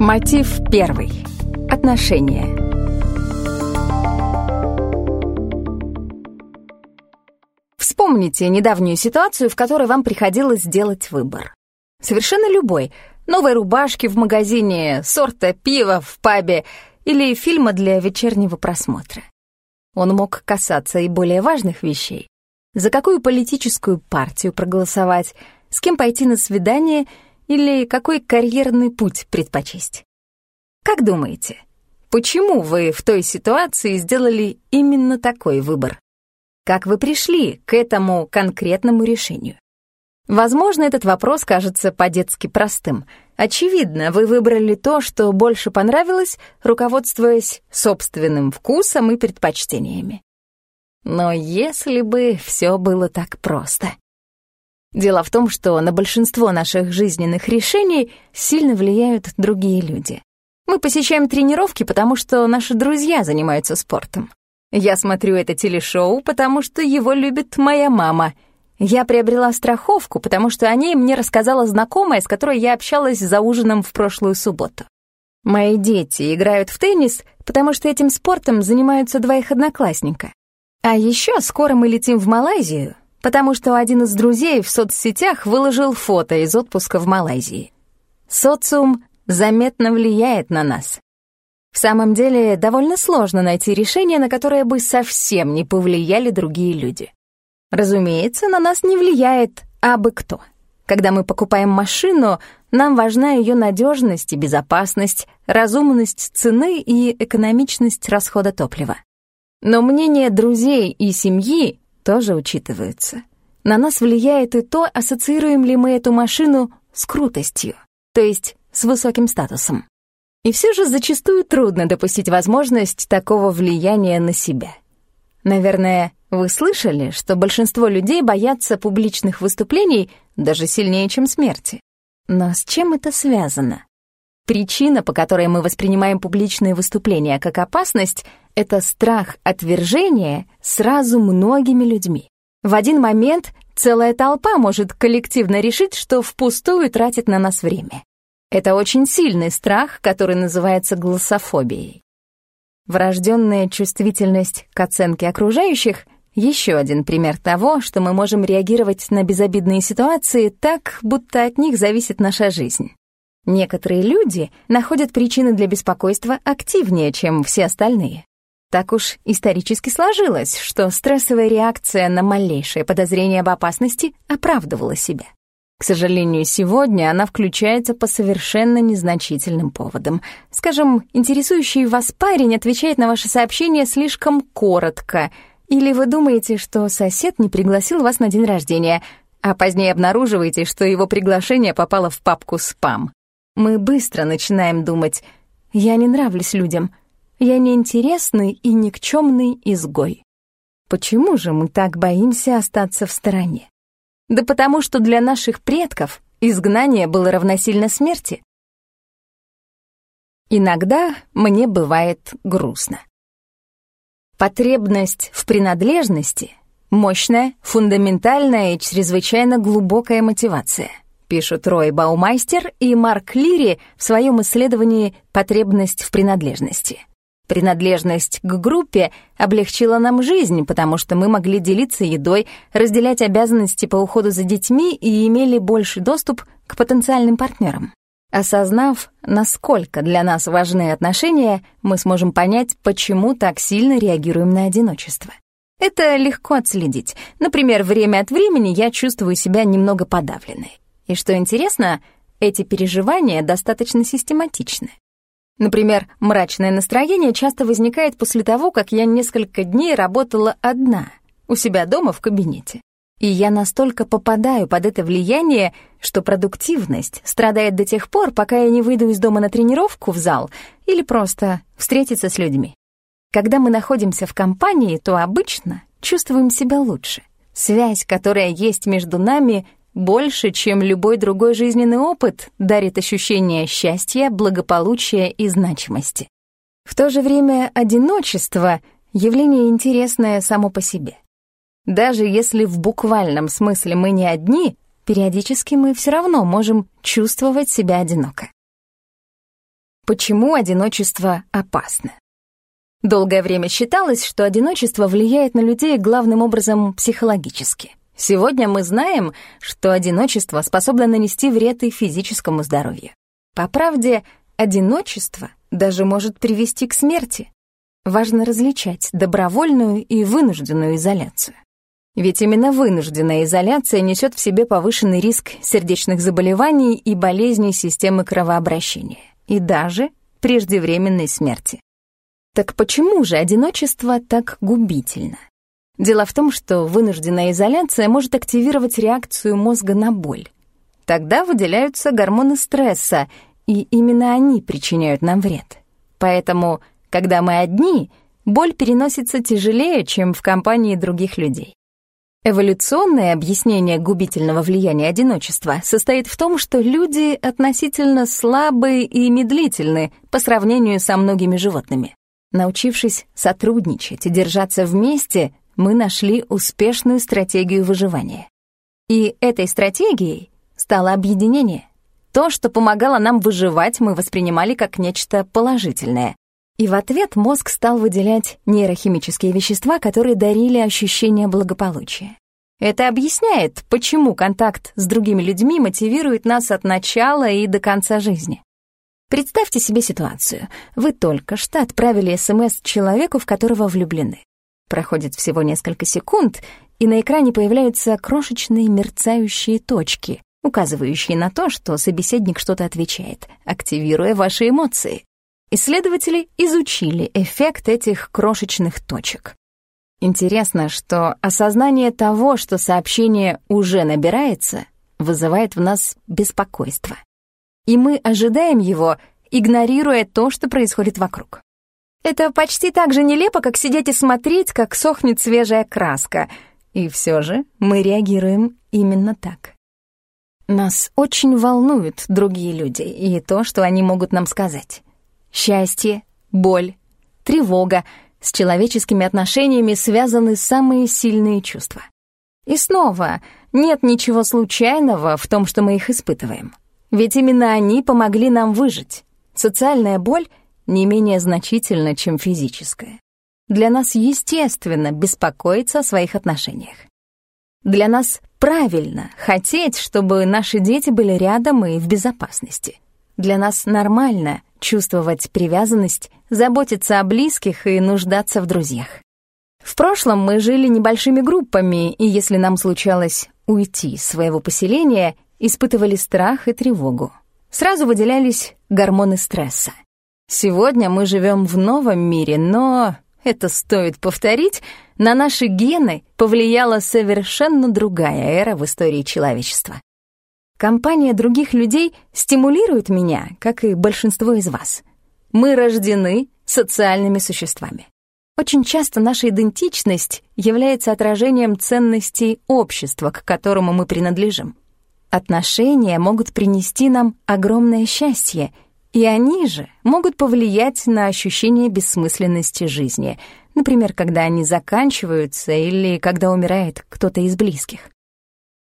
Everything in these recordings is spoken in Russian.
Мотив первый. Отношения. Вспомните недавнюю ситуацию, в которой вам приходилось сделать выбор. Совершенно любой. Новой рубашки в магазине, сорта пива в пабе или фильма для вечернего просмотра. Он мог касаться и более важных вещей. За какую политическую партию проголосовать, с кем пойти на свидание — или какой карьерный путь предпочесть? Как думаете, почему вы в той ситуации сделали именно такой выбор? Как вы пришли к этому конкретному решению? Возможно, этот вопрос кажется по-детски простым. Очевидно, вы выбрали то, что больше понравилось, руководствуясь собственным вкусом и предпочтениями. Но если бы все было так просто. Дело в том, что на большинство наших жизненных решений сильно влияют другие люди. Мы посещаем тренировки, потому что наши друзья занимаются спортом. Я смотрю это телешоу, потому что его любит моя мама. Я приобрела страховку, потому что о ней мне рассказала знакомая, с которой я общалась за ужином в прошлую субботу. Мои дети играют в теннис, потому что этим спортом занимаются два их одноклассника. А еще скоро мы летим в Малайзию, потому что один из друзей в соцсетях выложил фото из отпуска в Малайзии. Социум заметно влияет на нас. В самом деле, довольно сложно найти решение, на которое бы совсем не повлияли другие люди. Разумеется, на нас не влияет абы кто. Когда мы покупаем машину, нам важна ее надежность и безопасность, разумность цены и экономичность расхода топлива. Но мнение друзей и семьи тоже учитываются. На нас влияет и то, ассоциируем ли мы эту машину с крутостью, то есть с высоким статусом. И все же зачастую трудно допустить возможность такого влияния на себя. Наверное, вы слышали, что большинство людей боятся публичных выступлений даже сильнее, чем смерти. Но с чем это связано? Причина, по которой мы воспринимаем публичные выступления как опасность, это страх отвержения сразу многими людьми. В один момент целая толпа может коллективно решить, что впустую тратит на нас время. Это очень сильный страх, который называется глассофобией. Врожденная чувствительность к оценке окружающих — еще один пример того, что мы можем реагировать на безобидные ситуации так, будто от них зависит наша жизнь. Некоторые люди находят причины для беспокойства активнее, чем все остальные. Так уж исторически сложилось, что стрессовая реакция на малейшее подозрение об опасности оправдывала себя. К сожалению, сегодня она включается по совершенно незначительным поводам. Скажем, интересующий вас парень отвечает на ваше сообщение слишком коротко, или вы думаете, что сосед не пригласил вас на день рождения, а позднее обнаруживаете, что его приглашение попало в папку «Спам» мы быстро начинаем думать «я не нравлюсь людям», «я неинтересный и никчемный изгой». Почему же мы так боимся остаться в стороне? Да потому что для наших предков изгнание было равносильно смерти. Иногда мне бывает грустно. Потребность в принадлежности — мощная, фундаментальная и чрезвычайно глубокая мотивация — пишут Рой Баумайстер и Марк Лири в своем исследовании «Потребность в принадлежности». Принадлежность к группе облегчила нам жизнь, потому что мы могли делиться едой, разделять обязанности по уходу за детьми и имели больший доступ к потенциальным партнерам. Осознав, насколько для нас важны отношения, мы сможем понять, почему так сильно реагируем на одиночество. Это легко отследить. Например, время от времени я чувствую себя немного подавленной. И что интересно, эти переживания достаточно систематичны. Например, мрачное настроение часто возникает после того, как я несколько дней работала одна, у себя дома в кабинете. И я настолько попадаю под это влияние, что продуктивность страдает до тех пор, пока я не выйду из дома на тренировку в зал или просто встретиться с людьми. Когда мы находимся в компании, то обычно чувствуем себя лучше. Связь, которая есть между нами, больше, чем любой другой жизненный опыт, дарит ощущение счастья, благополучия и значимости. В то же время одиночество — явление интересное само по себе. Даже если в буквальном смысле мы не одни, периодически мы все равно можем чувствовать себя одиноко. Почему одиночество опасно? Долгое время считалось, что одиночество влияет на людей главным образом психологически. Сегодня мы знаем, что одиночество способно нанести вред и физическому здоровью. По правде, одиночество даже может привести к смерти. Важно различать добровольную и вынужденную изоляцию. Ведь именно вынужденная изоляция несет в себе повышенный риск сердечных заболеваний и болезней системы кровообращения, и даже преждевременной смерти. Так почему же одиночество так губительно? Дело в том, что вынужденная изоляция может активировать реакцию мозга на боль. Тогда выделяются гормоны стресса, и именно они причиняют нам вред. Поэтому, когда мы одни, боль переносится тяжелее, чем в компании других людей. Эволюционное объяснение губительного влияния одиночества состоит в том, что люди относительно слабые и медлительны по сравнению со многими животными. Научившись сотрудничать и держаться вместе, мы нашли успешную стратегию выживания. И этой стратегией стало объединение. То, что помогало нам выживать, мы воспринимали как нечто положительное. И в ответ мозг стал выделять нейрохимические вещества, которые дарили ощущение благополучия. Это объясняет, почему контакт с другими людьми мотивирует нас от начала и до конца жизни. Представьте себе ситуацию. Вы только что отправили СМС человеку, в которого влюблены. Проходит всего несколько секунд, и на экране появляются крошечные мерцающие точки, указывающие на то, что собеседник что-то отвечает, активируя ваши эмоции. Исследователи изучили эффект этих крошечных точек. Интересно, что осознание того, что сообщение уже набирается, вызывает в нас беспокойство. И мы ожидаем его, игнорируя то, что происходит вокруг. Это почти так же нелепо, как сидеть и смотреть, как сохнет свежая краска. И все же мы реагируем именно так. Нас очень волнуют другие люди и то, что они могут нам сказать. Счастье, боль, тревога. С человеческими отношениями связаны самые сильные чувства. И снова, нет ничего случайного в том, что мы их испытываем. Ведь именно они помогли нам выжить. Социальная боль не менее значительна, чем физическая. Для нас естественно беспокоиться о своих отношениях. Для нас правильно хотеть, чтобы наши дети были рядом и в безопасности. Для нас нормально чувствовать привязанность, заботиться о близких и нуждаться в друзьях. В прошлом мы жили небольшими группами, и если нам случалось уйти из своего поселения, испытывали страх и тревогу. Сразу выделялись гормоны стресса. Сегодня мы живем в новом мире, но, это стоит повторить, на наши гены повлияла совершенно другая эра в истории человечества. Компания других людей стимулирует меня, как и большинство из вас. Мы рождены социальными существами. Очень часто наша идентичность является отражением ценностей общества, к которому мы принадлежим. Отношения могут принести нам огромное счастье, и они же могут повлиять на ощущение бессмысленности жизни, например, когда они заканчиваются или когда умирает кто-то из близких.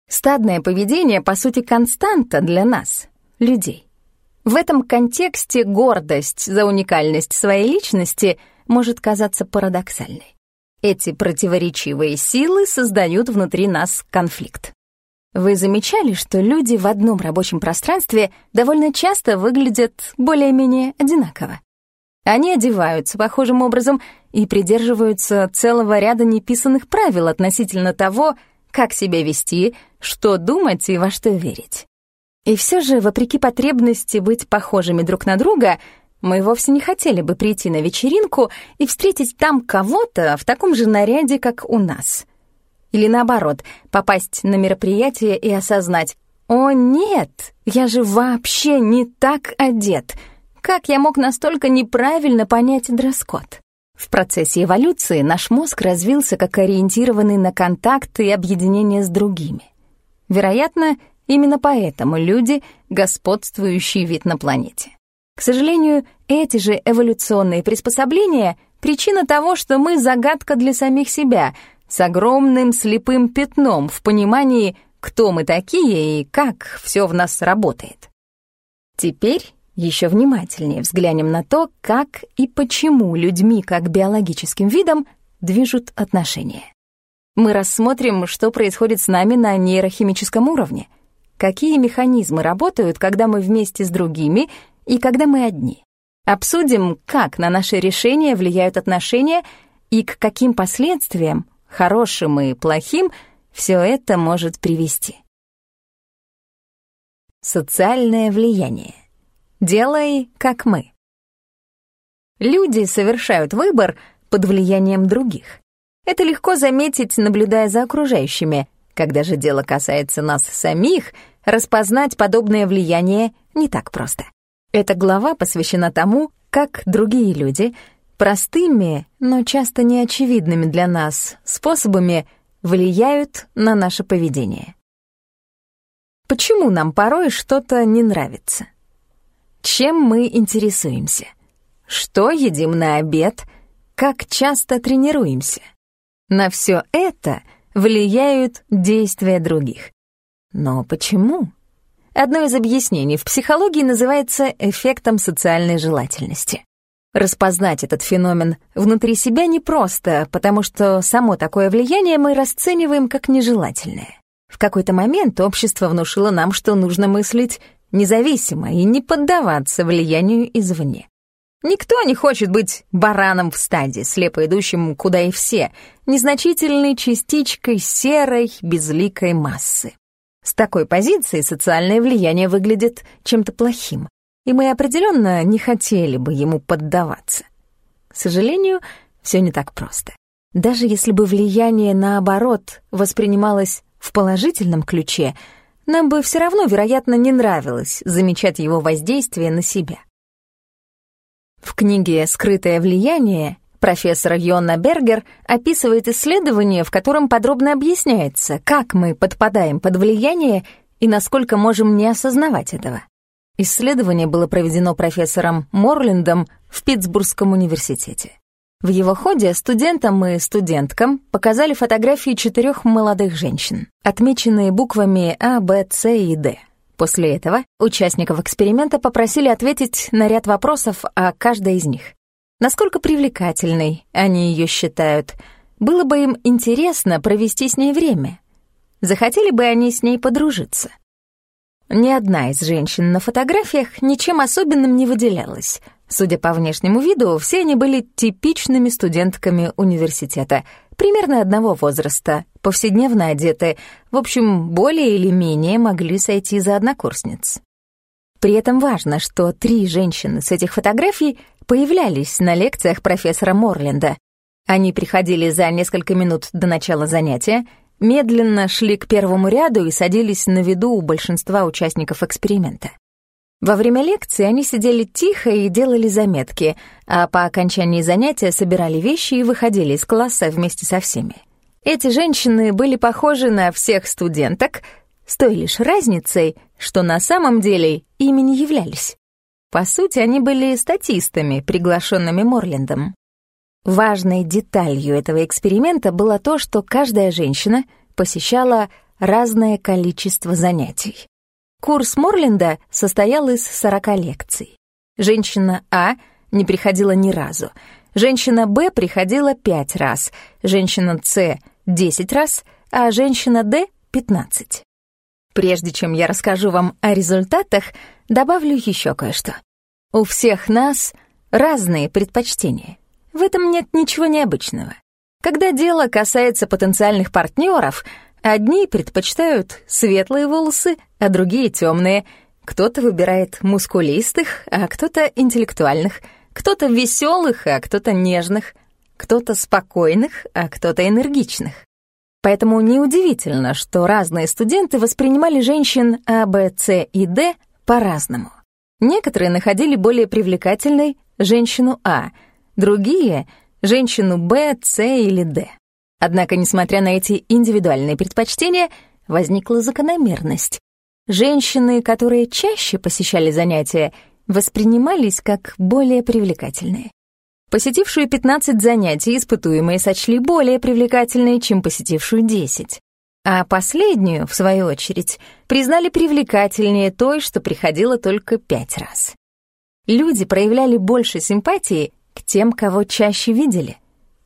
Стадное поведение, по сути, константа для нас, людей. В этом контексте гордость за уникальность своей личности может казаться парадоксальной. Эти противоречивые силы создают внутри нас конфликт. Вы замечали, что люди в одном рабочем пространстве довольно часто выглядят более-менее одинаково? Они одеваются похожим образом и придерживаются целого ряда неписанных правил относительно того, как себя вести, что думать и во что верить. И все же, вопреки потребности быть похожими друг на друга, мы вовсе не хотели бы прийти на вечеринку и встретить там кого-то в таком же наряде, как у нас. Или наоборот, попасть на мероприятие и осознать «О, нет, я же вообще не так одет! Как я мог настолько неправильно понять дресс-код?» В процессе эволюции наш мозг развился как ориентированный на контакты и объединение с другими. Вероятно, именно поэтому люди — господствующий вид на планете. К сожалению, эти же эволюционные приспособления — причина того, что мы загадка для самих себя, с огромным слепым пятном в понимании, кто мы такие и как все в нас работает. Теперь еще внимательнее взглянем на то, как и почему людьми как биологическим видом движут отношения. Мы рассмотрим, что происходит с нами на нейрохимическом уровне, какие механизмы работают, когда мы вместе с другими и когда мы одни. Обсудим, как на наши решения влияют отношения и к каким последствиям, хорошим и плохим, все это может привести. Социальное влияние. Делай, как мы. Люди совершают выбор под влиянием других. Это легко заметить, наблюдая за окружающими. Когда же дело касается нас самих, распознать подобное влияние не так просто. Эта глава посвящена тому, как другие люди простыми, но часто неочевидными для нас способами влияют на наше поведение. Почему нам порой что-то не нравится? Чем мы интересуемся? Что едим на обед? Как часто тренируемся? На все это влияют действия других. Но почему? Одно из объяснений в психологии называется эффектом социальной желательности. Распознать этот феномен внутри себя непросто, потому что само такое влияние мы расцениваем как нежелательное. В какой-то момент общество внушило нам, что нужно мыслить независимо и не поддаваться влиянию извне. Никто не хочет быть бараном в стаде, слепо идущим куда и все, незначительной частичкой серой, безликой массы. С такой позиции социальное влияние выглядит чем-то плохим, и мы определенно не хотели бы ему поддаваться. К сожалению, все не так просто. Даже если бы влияние, наоборот, воспринималось в положительном ключе, нам бы все равно, вероятно, не нравилось замечать его воздействие на себя. В книге «Скрытое влияние» Профессор Йонна Бергер описывает исследование, в котором подробно объясняется, как мы подпадаем под влияние и насколько можем не осознавать этого. Исследование было проведено профессором Морлендом в Питтсбургском университете. В его ходе студентам и студенткам показали фотографии четырех молодых женщин, отмеченные буквами А, Б, С и Д. После этого участников эксперимента попросили ответить на ряд вопросов о каждой из них насколько привлекательной они ее считают. Было бы им интересно провести с ней время. Захотели бы они с ней подружиться. Ни одна из женщин на фотографиях ничем особенным не выделялась. Судя по внешнему виду, все они были типичными студентками университета, примерно одного возраста, повседневно одеты, в общем, более или менее могли сойти за однокурсниц. При этом важно, что три женщины с этих фотографий появлялись на лекциях профессора Морленда. Они приходили за несколько минут до начала занятия, медленно шли к первому ряду и садились на виду у большинства участников эксперимента. Во время лекции они сидели тихо и делали заметки, а по окончании занятия собирали вещи и выходили из класса вместе со всеми. Эти женщины были похожи на всех студенток, с той лишь разницей, что на самом деле ими не являлись. По сути, они были статистами, приглашенными Морлендом. Важной деталью этого эксперимента было то, что каждая женщина посещала разное количество занятий. Курс Морленда состоял из 40 лекций. Женщина А не приходила ни разу, женщина Б приходила 5 раз, женщина С — 10 раз, а женщина Д — 15. Прежде чем я расскажу вам о результатах, добавлю еще кое-что. У всех нас разные предпочтения. В этом нет ничего необычного. Когда дело касается потенциальных партнеров, одни предпочитают светлые волосы, а другие темные. Кто-то выбирает мускулистых, а кто-то интеллектуальных. Кто-то веселых, а кто-то нежных. Кто-то спокойных, а кто-то энергичных. Поэтому неудивительно, что разные студенты воспринимали женщин А, Б, С и Д по-разному. Некоторые находили более привлекательной женщину А, другие — женщину Б, С или Д. Однако, несмотря на эти индивидуальные предпочтения, возникла закономерность. Женщины, которые чаще посещали занятия, воспринимались как более привлекательные. Посетившую 15 занятий испытуемые сочли более привлекательной, чем посетившую 10. А последнюю, в свою очередь, признали привлекательнее той, что приходила только пять раз. люди проявляли больше симпатии к тем, кого чаще видели.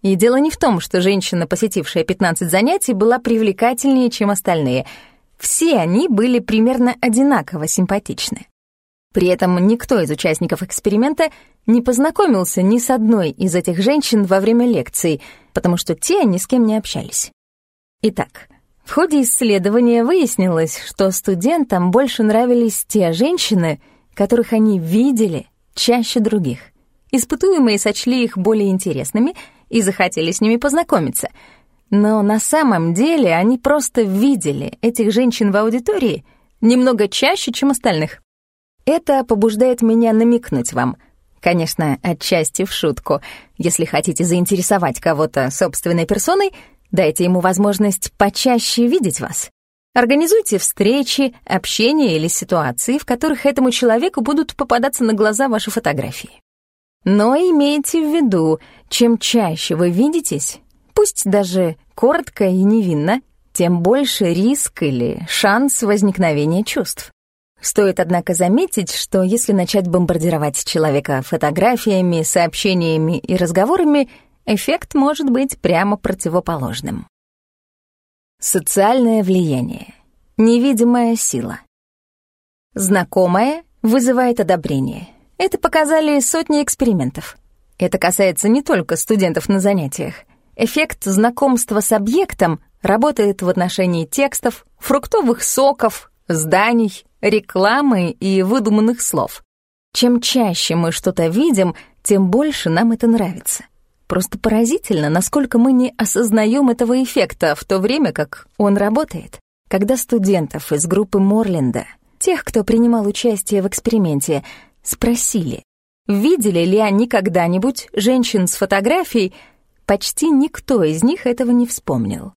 И дело не в том, что женщина, посетившая 15 занятий, была привлекательнее, чем остальные. Все они были примерно одинаково симпатичны. При этом никто из участников эксперимента не познакомился ни с одной из этих женщин во время лекций, потому что те ни с кем не общались. Итак, в ходе исследования выяснилось, что студентам больше нравились те женщины, которых они видели чаще других. Испытуемые сочли их более интересными и захотели с ними познакомиться. Но на самом деле они просто видели этих женщин в аудитории немного чаще, чем остальных. Это побуждает меня намекнуть вам. Конечно, отчасти в шутку. Если хотите заинтересовать кого-то собственной персоной, дайте ему возможность почаще видеть вас. Организуйте встречи, общение или ситуации, в которых этому человеку будут попадаться на глаза ваши фотографии. Но имейте в виду, чем чаще вы видитесь, пусть даже коротко и невинно, тем больше риск или шанс возникновения чувств. Стоит, однако, заметить, что если начать бомбардировать человека фотографиями, сообщениями и разговорами, эффект может быть прямо противоположным. Социальное влияние. Невидимая сила. Знакомое вызывает одобрение. Это показали сотни экспериментов. Это касается не только студентов на занятиях. Эффект знакомства с объектом работает в отношении текстов, фруктовых соков, зданий, рекламы и выдуманных слов. Чем чаще мы что-то видим, тем больше нам это нравится. Просто поразительно, насколько мы не осознаем этого эффекта в то время, как он работает. Когда студентов из группы Морленда, тех, кто принимал участие в эксперименте, спросили, видели ли они когда-нибудь женщин с фотографией, почти никто из них этого не вспомнил.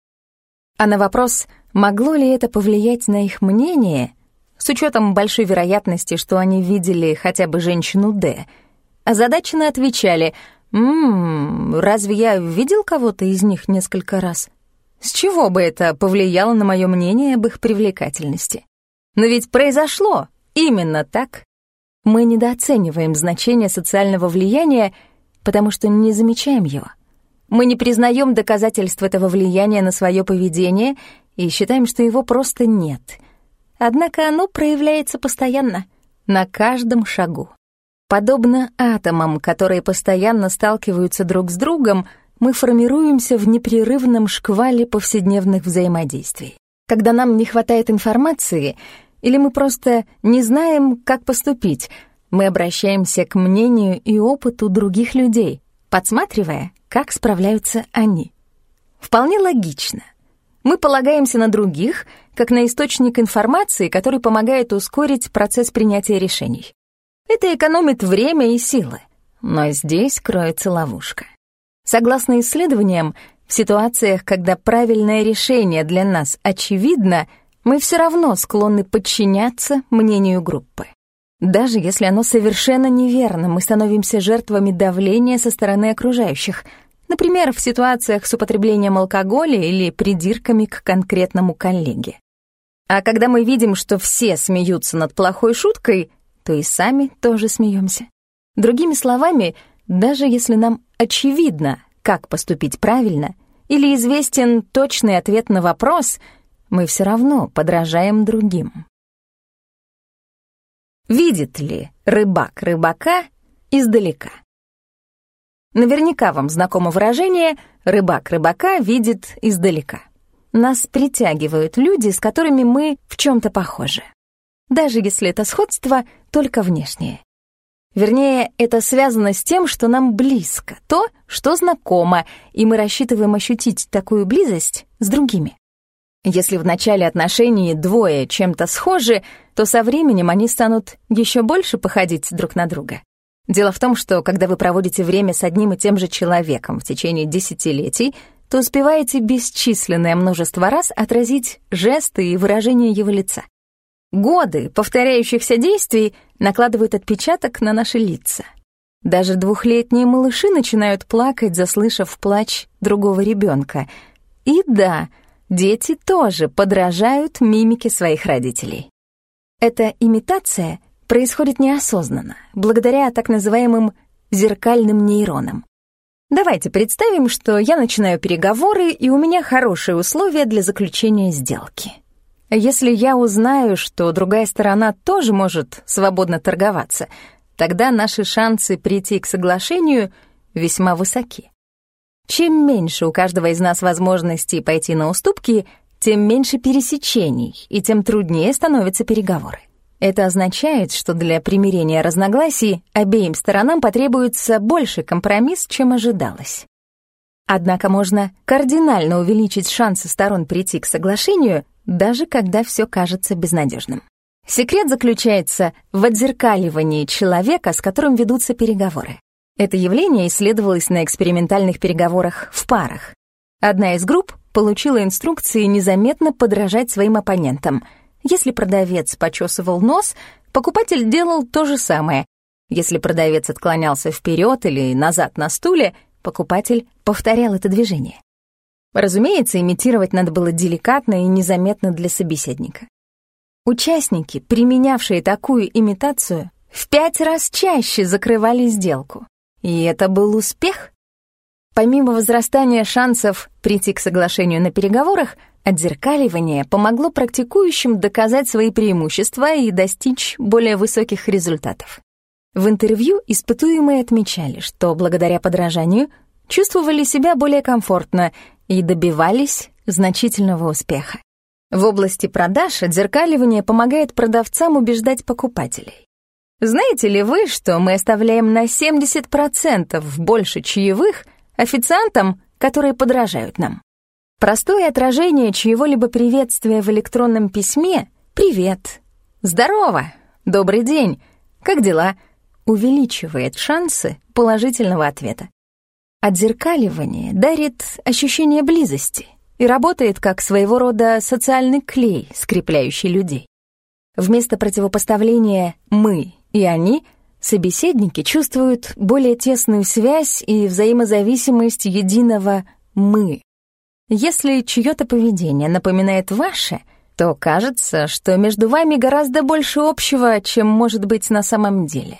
А на вопрос, могло ли это повлиять на их мнение, с учетом большой вероятности, что они видели хотя бы женщину Д. Озадаченно отвечали «Ммм, разве я видел кого-то из них несколько раз? С чего бы это повлияло на мое мнение об их привлекательности? Но ведь произошло именно так. Мы недооцениваем значение социального влияния, потому что не замечаем его. Мы не признаем доказательств этого влияния на свое поведение и считаем, что его просто нет — Однако оно проявляется постоянно, на каждом шагу. Подобно атомам, которые постоянно сталкиваются друг с другом, мы формируемся в непрерывном шквале повседневных взаимодействий. Когда нам не хватает информации, или мы просто не знаем, как поступить, мы обращаемся к мнению и опыту других людей, подсматривая, как справляются они. Вполне логично. Мы полагаемся на других, как на источник информации, который помогает ускорить процесс принятия решений. Это экономит время и силы. Но здесь кроется ловушка. Согласно исследованиям, в ситуациях, когда правильное решение для нас очевидно, мы все равно склонны подчиняться мнению группы. Даже если оно совершенно неверно, мы становимся жертвами давления со стороны окружающих — Например, в ситуациях с употреблением алкоголя или придирками к конкретному коллеге. А когда мы видим, что все смеются над плохой шуткой, то и сами тоже смеемся. Другими словами, даже если нам очевидно, как поступить правильно, или известен точный ответ на вопрос, мы все равно подражаем другим. Видит ли рыбак рыбака издалека? Наверняка вам знакомо выражение «рыбак рыбака видит издалека». Нас притягивают люди, с которыми мы в чем-то похожи. Даже если это сходство только внешнее. Вернее, это связано с тем, что нам близко, то, что знакомо, и мы рассчитываем ощутить такую близость с другими. Если в начале отношений двое чем-то схожи, то со временем они станут еще больше походить друг на друга. Дело в том, что когда вы проводите время с одним и тем же человеком в течение десятилетий, то успеваете бесчисленное множество раз отразить жесты и выражения его лица. Годы повторяющихся действий накладывают отпечаток на наши лица. Даже двухлетние малыши начинают плакать, заслышав плач другого ребенка. И да, дети тоже подражают мимике своих родителей. Эта имитация происходит неосознанно, благодаря так называемым зеркальным нейронам. Давайте представим, что я начинаю переговоры, и у меня хорошие условия для заключения сделки. Если я узнаю, что другая сторона тоже может свободно торговаться, тогда наши шансы прийти к соглашению весьма высоки. Чем меньше у каждого из нас возможностей пойти на уступки, тем меньше пересечений, и тем труднее становятся переговоры. Это означает, что для примирения разногласий обеим сторонам потребуется больше компромисс, чем ожидалось. Однако можно кардинально увеличить шансы сторон прийти к соглашению, даже когда все кажется безнадежным. Секрет заключается в отзеркаливании человека, с которым ведутся переговоры. Это явление исследовалось на экспериментальных переговорах в парах. Одна из групп получила инструкции незаметно подражать своим оппонентам. Если продавец почесывал нос, покупатель делал то же самое. Если продавец отклонялся вперед или назад на стуле, покупатель повторял это движение. Разумеется, имитировать надо было деликатно и незаметно для собеседника. Участники, применявшие такую имитацию, в пять раз чаще закрывали сделку. И это был успех. Помимо возрастания шансов прийти к соглашению на переговорах, отзеркаливание помогло практикующим доказать свои преимущества и достичь более высоких результатов. В интервью испытуемые отмечали, что благодаря подражанию чувствовали себя более комфортно и добивались значительного успеха. В области продаж отзеркаливание помогает продавцам убеждать покупателей. Знаете ли вы, что мы оставляем на 70% больше чаевых официантам, которые подражают нам? Простое отражение чьего-либо приветствия в электронном письме «Привет», «Здорово», «Добрый день», «Как дела?» увеличивает шансы положительного ответа. Отзеркаливание дарит ощущение близости и работает как своего рода социальный клей, скрепляющий людей. Вместо противопоставления «мы» и они, собеседники, чувствуют более тесную связь и взаимозависимость единого «мы». Если чье-то поведение напоминает ваше, то кажется, что между вами гораздо больше общего, чем может быть на самом деле.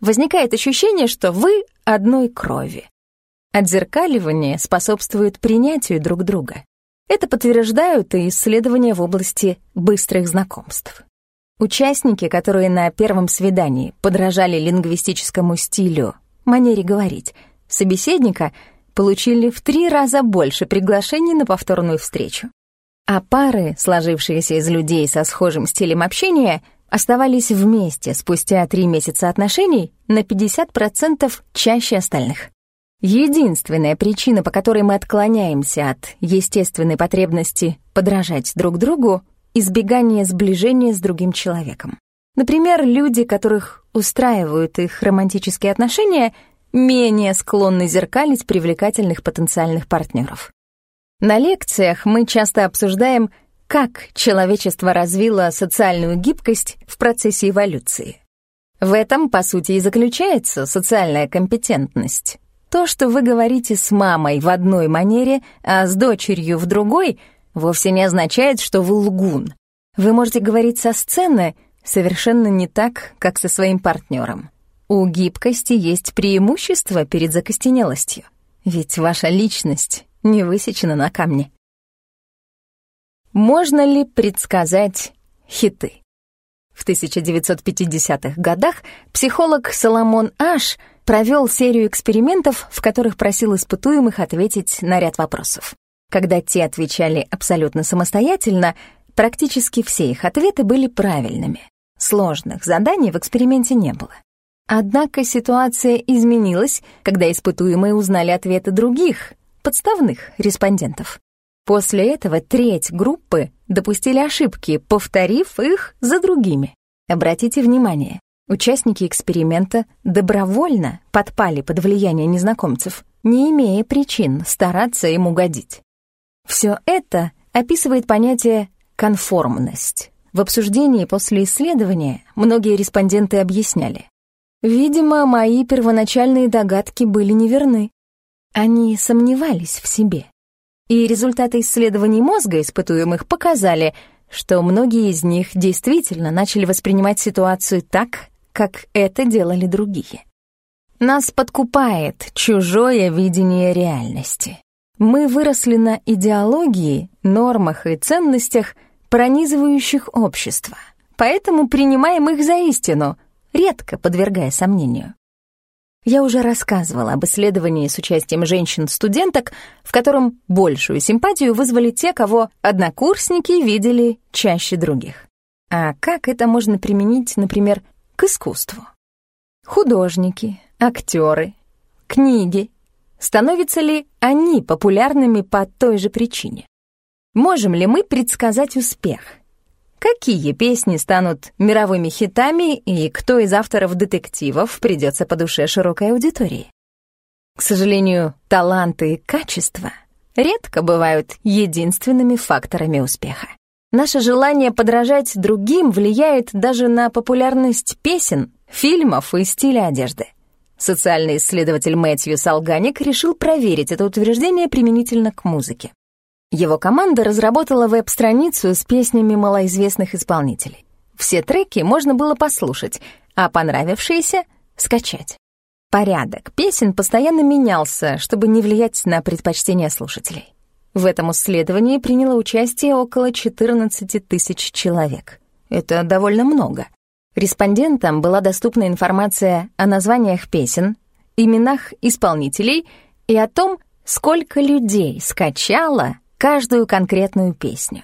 Возникает ощущение, что вы одной крови. Отзеркаливание способствует принятию друг друга. Это подтверждают и исследования в области быстрых знакомств. Участники, которые на первом свидании подражали лингвистическому стилю, манере говорить, собеседника, получили в три раза больше приглашений на повторную встречу. А пары, сложившиеся из людей со схожим стилем общения, оставались вместе спустя три месяца отношений на 50% чаще остальных. Единственная причина, по которой мы отклоняемся от естественной потребности подражать друг другу, избегание сближения с другим человеком. Например, люди, которых устраивают их романтические отношения, менее склонны зеркалить привлекательных потенциальных партнеров. На лекциях мы часто обсуждаем, как человечество развило социальную гибкость в процессе эволюции. В этом, по сути, и заключается социальная компетентность. То, что вы говорите с мамой в одной манере, а с дочерью в другой — вовсе не означает, что вы лгун. Вы можете говорить со сцены совершенно не так, как со своим партнером. У гибкости есть преимущество перед закостенелостью, ведь ваша личность не высечена на камне. Можно ли предсказать хиты? В 1950-х годах психолог Соломон Аш провел серию экспериментов, в которых просил испытуемых ответить на ряд вопросов. Когда те отвечали абсолютно самостоятельно, практически все их ответы были правильными. Сложных заданий в эксперименте не было. Однако ситуация изменилась, когда испытуемые узнали ответы других, подставных респондентов. После этого треть группы допустили ошибки, повторив их за другими. Обратите внимание, участники эксперимента добровольно подпали под влияние незнакомцев, не имея причин стараться им угодить. Все это описывает понятие «конформность». В обсуждении после исследования многие респонденты объясняли. Видимо, мои первоначальные догадки были неверны. Они сомневались в себе. И результаты исследований мозга испытуемых показали, что многие из них действительно начали воспринимать ситуацию так, как это делали другие. Нас подкупает чужое видение реальности. Мы выросли на идеологии, нормах и ценностях, пронизывающих общество, поэтому принимаем их за истину, редко подвергая сомнению. Я уже рассказывала об исследовании с участием женщин-студенток, в котором большую симпатию вызвали те, кого однокурсники видели чаще других. А как это можно применить, например, к искусству? Художники, актеры, книги. Становятся ли они популярными по той же причине? Можем ли мы предсказать успех? Какие песни станут мировыми хитами и кто из авторов детективов придется по душе широкой аудитории? К сожалению, таланты и качество редко бывают единственными факторами успеха. Наше желание подражать другим влияет даже на популярность песен, фильмов и стиля одежды. Социальный исследователь Мэтью Салганик решил проверить это утверждение применительно к музыке. Его команда разработала веб-страницу с песнями малоизвестных исполнителей. Все треки можно было послушать, а понравившиеся — скачать. Порядок песен постоянно менялся, чтобы не влиять на предпочтения слушателей. В этом исследовании приняло участие около 14 тысяч человек. Это довольно много. Респондентам была доступна информация о названиях песен, именах исполнителей и о том, сколько людей скачало каждую конкретную песню.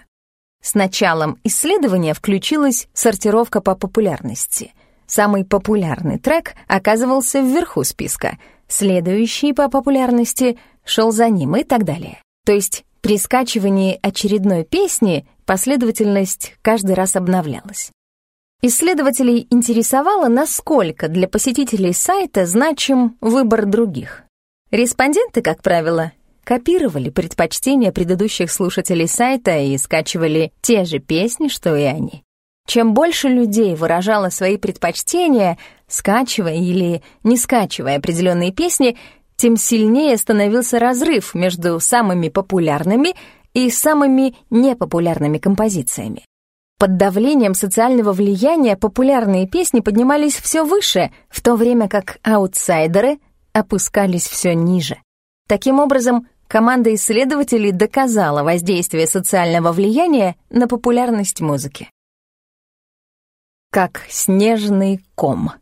С началом исследования включилась сортировка по популярности. Самый популярный трек оказывался вверху списка, следующий по популярности шел за ним и так далее. То есть при скачивании очередной песни последовательность каждый раз обновлялась. Исследователей интересовало, насколько для посетителей сайта значим выбор других. Респонденты, как правило, копировали предпочтения предыдущих слушателей сайта и скачивали те же песни, что и они. Чем больше людей выражало свои предпочтения, скачивая или не скачивая определенные песни, тем сильнее становился разрыв между самыми популярными и самыми непопулярными композициями. Под давлением социального влияния популярные песни поднимались все выше, в то время как аутсайдеры опускались все ниже. Таким образом, команда исследователей доказала воздействие социального влияния на популярность музыки. Как снежный ком.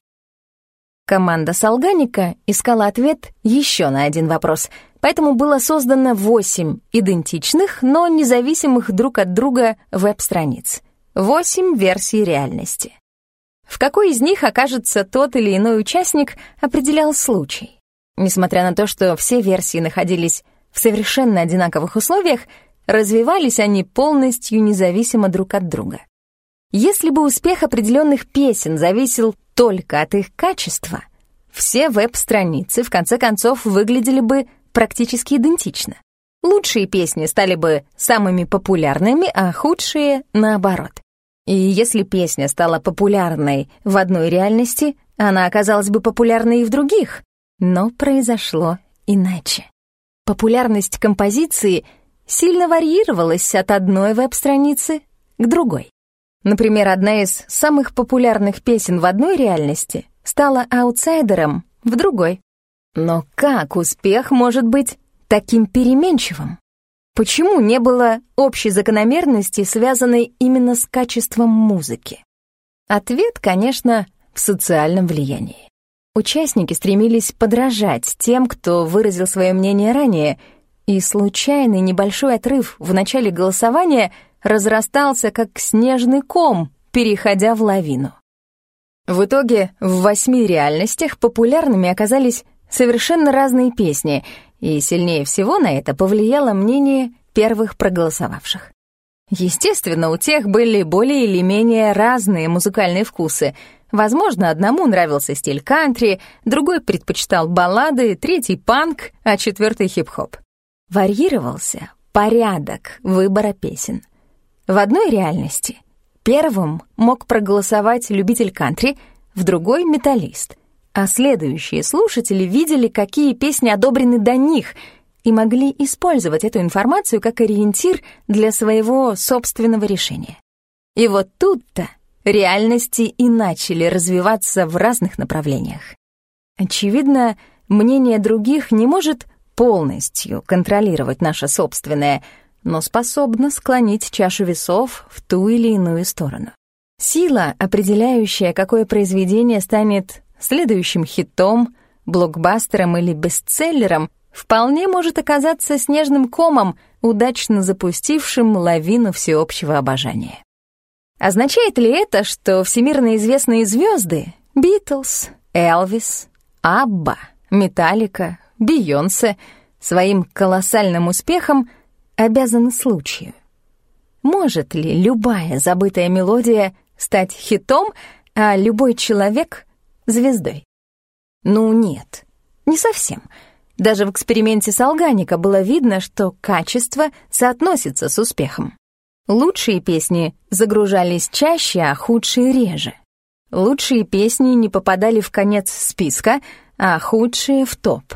Команда Солганика искала ответ еще на один вопрос, поэтому было создано восемь идентичных, но независимых друг от друга веб-страниц. Восемь версий реальности. В какой из них окажется тот или иной участник, определял случай. Несмотря на то, что все версии находились в совершенно одинаковых условиях, развивались они полностью независимо друг от друга. Если бы успех определенных песен зависел только от их качества, все веб-страницы в конце концов выглядели бы практически идентично. Лучшие песни стали бы самыми популярными, а худшие — наоборот. И если песня стала популярной в одной реальности, она оказалась бы популярной и в других. Но произошло иначе. Популярность композиции сильно варьировалась от одной веб-страницы к другой. Например, одна из самых популярных песен в одной реальности стала аутсайдером в другой. Но как успех может быть таким переменчивым? Почему не было общей закономерности, связанной именно с качеством музыки? Ответ, конечно, в социальном влиянии. Участники стремились подражать тем, кто выразил свое мнение ранее, и случайный небольшой отрыв в начале голосования разрастался как снежный ком, переходя в лавину. В итоге в восьми реальностях популярными оказались совершенно разные песни, и сильнее всего на это повлияло мнение первых проголосовавших. Естественно, у тех были более или менее разные музыкальные вкусы. Возможно, одному нравился стиль кантри, другой предпочитал баллады, третий — панк, а четвертый — хип-хоп. Варьировался порядок выбора песен. В одной реальности первым мог проголосовать любитель кантри, в другой — металлист, а следующие слушатели видели, какие песни одобрены до них — и могли использовать эту информацию как ориентир для своего собственного решения. И вот тут-то реальности и начали развиваться в разных направлениях. Очевидно, мнение других не может полностью контролировать наше собственное, но способно склонить чашу весов в ту или иную сторону. Сила, определяющая, какое произведение станет следующим хитом, блокбастером или бестселлером, вполне может оказаться снежным комом, удачно запустившим лавину всеобщего обожания. Означает ли это, что всемирно известные звезды — Битлз, Элвис, Абба, Металлика, Бейонсе — своим колоссальным успехом обязаны случаю? Может ли любая забытая мелодия стать хитом, а любой человек — звездой? Ну нет, не совсем. Даже в эксперименте Салганика было видно, что качество соотносится с успехом. Лучшие песни загружались чаще, а худшие — реже. Лучшие песни не попадали в конец списка, а худшие — в топ.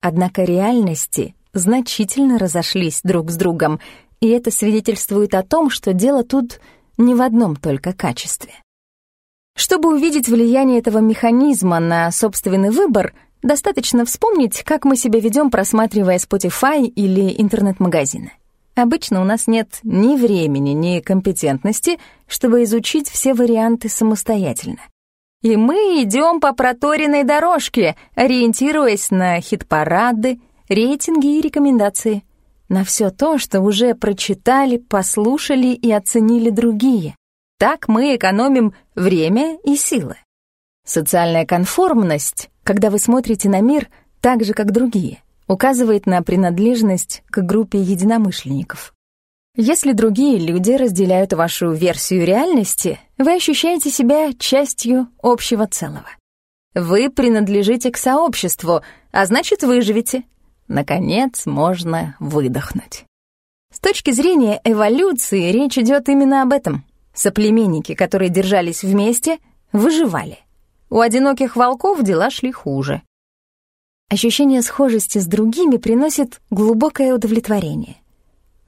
Однако реальности значительно разошлись друг с другом, и это свидетельствует о том, что дело тут не в одном только качестве. Чтобы увидеть влияние этого механизма на собственный выбор, достаточно вспомнить, как мы себя ведем, просматривая Spotify или интернет-магазины. Обычно у нас нет ни времени, ни компетентности, чтобы изучить все варианты самостоятельно. И мы идем по проторенной дорожке, ориентируясь на хит-парады, рейтинги и рекомендации. На все то, что уже прочитали, послушали и оценили другие. Так мы экономим время и силы. Социальная конформность, когда вы смотрите на мир так же, как другие — указывает на принадлежность к группе единомышленников. Если другие люди разделяют вашу версию реальности, вы ощущаете себя частью общего целого. Вы принадлежите к сообществу, а значит, выживете. Наконец, можно выдохнуть. С точки зрения эволюции речь идет именно об этом. Соплеменники, которые держались вместе, выживали. У одиноких волков дела шли хуже. Ощущение схожести с другими приносит глубокое удовлетворение.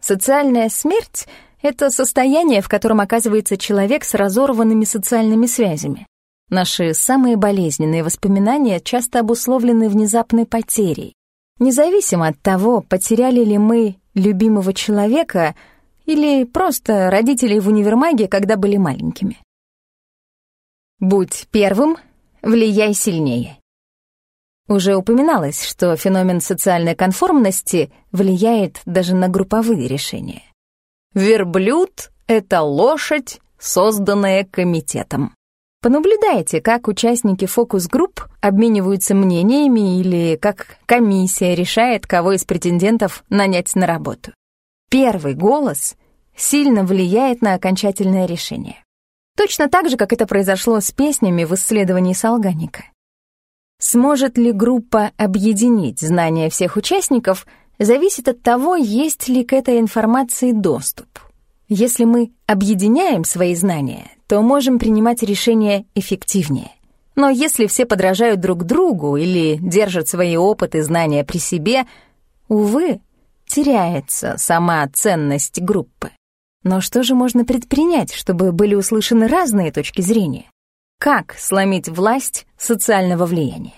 Социальная смерть — это состояние, в котором оказывается человек с разорванными социальными связями. Наши самые болезненные воспоминания часто обусловлены внезапной потерей. Независимо от того, потеряли ли мы любимого человека или просто родителей в универмаге, когда были маленькими. Будь первым, влияй сильнее. Уже упоминалось, что феномен социальной конформности влияет даже на групповые решения. Верблюд — это лошадь, созданная комитетом. Понаблюдайте, как участники фокус-групп обмениваются мнениями или как комиссия решает, кого из претендентов нанять на работу. Первый голос сильно влияет на окончательное решение. Точно так же, как это произошло с песнями в исследовании Салганика. Сможет ли группа объединить знания всех участников, зависит от того, есть ли к этой информации доступ. Если мы объединяем свои знания, то можем принимать решения эффективнее. Но если все подражают друг другу или держат свои опыты и знания при себе, увы, теряется сама ценность группы. Но что же можно предпринять, чтобы были услышаны разные точки зрения? Как сломить власть социального влияния?